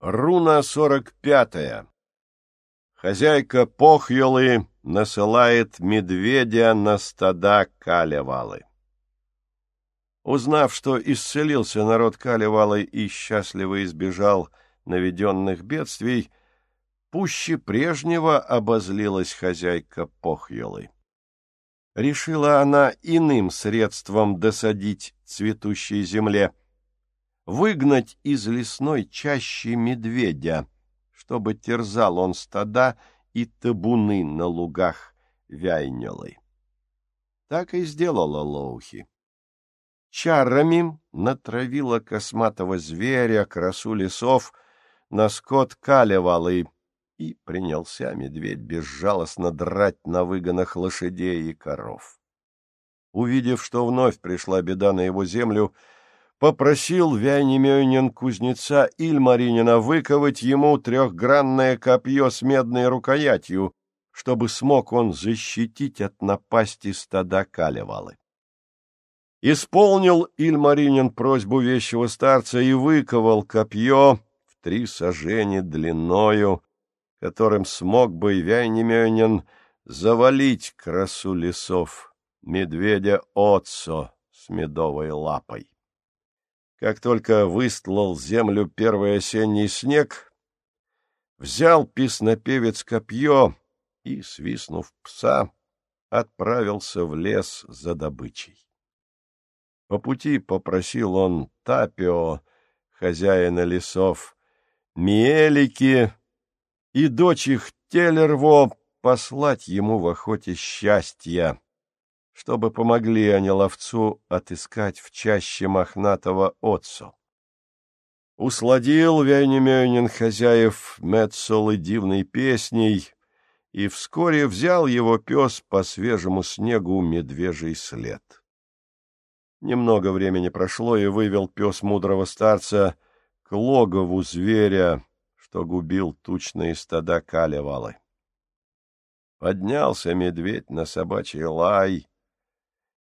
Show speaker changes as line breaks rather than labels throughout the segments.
Руна сорок пятая. Хозяйка Похьелы насылает медведя на стада Калевалы. Узнав, что исцелился народ Калевалы и счастливо избежал наведенных бедствий, пуще прежнего обозлилась хозяйка Похьелы. Решила она иным средством досадить цветущей земле — выгнать из лесной чащи медведя, чтобы терзал он стада и табуны на лугах Вяйнелой. Так и сделала Лоухи. Чарами натравила косматого зверя, красу лесов, на скот калевалы, и принялся медведь безжалостно драть на выгонах лошадей и коров. Увидев, что вновь пришла беда на его землю, попросил Вянемёнин кузнеца Ильмаринина выковать ему трехгранное копье с медной рукоятью, чтобы смог он защитить от напасти стада калевалы. Исполнил Ильмаринин просьбу вещего старца и выковал копье в три сажени длиною, которым смог бы Вянемёнин завалить красу лесов, медведя Отцо с медовой лапой. Как только выстлал землю первый осенний снег, взял песнопевец копье и, свистнув пса, отправился в лес за добычей. По пути попросил он Тапио, хозяина лесов, Миелики и дочь их Телерво послать ему в охоте счастья чтобы помогли они ловцу отыскать в чаще мохнатого отцу. Усладил Вяйнемёнин хозяев Метсолы дивной песней, и вскоре взял его пес по свежему снегу медвежий след. Немного времени прошло, и вывел пес мудрого старца к логову зверя, что губил тучные стада калевалы. Поднялся медведь на собачий лай,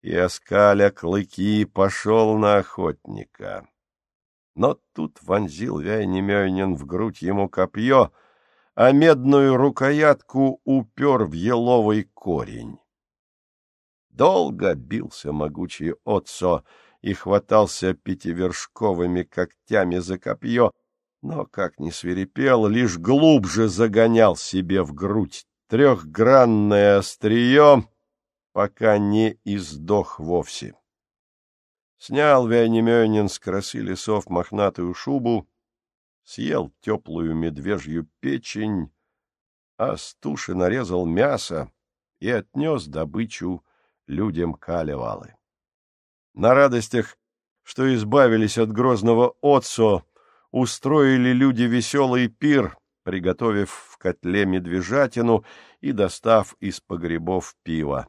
и, оскаля клыки, пошел на охотника. Но тут вонзил Вяйнемёнин в грудь ему копье, а медную рукоятку упер в еловый корень. Долго бился могучий Отцо и хватался пятивершковыми когтями за копье, но, как ни свирепел, лишь глубже загонял себе в грудь трехгранное острие пока не издох вовсе. Снял Вяйнемёнин с красы лесов мохнатую шубу, съел теплую медвежью печень, а с туши нарезал мясо и отнес добычу людям Калевалы. На радостях, что избавились от грозного отцо, устроили люди веселый пир, приготовив в котле медвежатину и достав из погребов пива.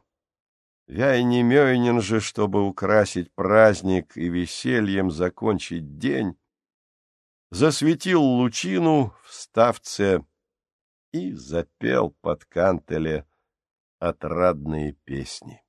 Вяйнемёйнин же, чтобы украсить праздник и весельем закончить день, засветил лучину в ставце и запел под кантеле отрадные песни.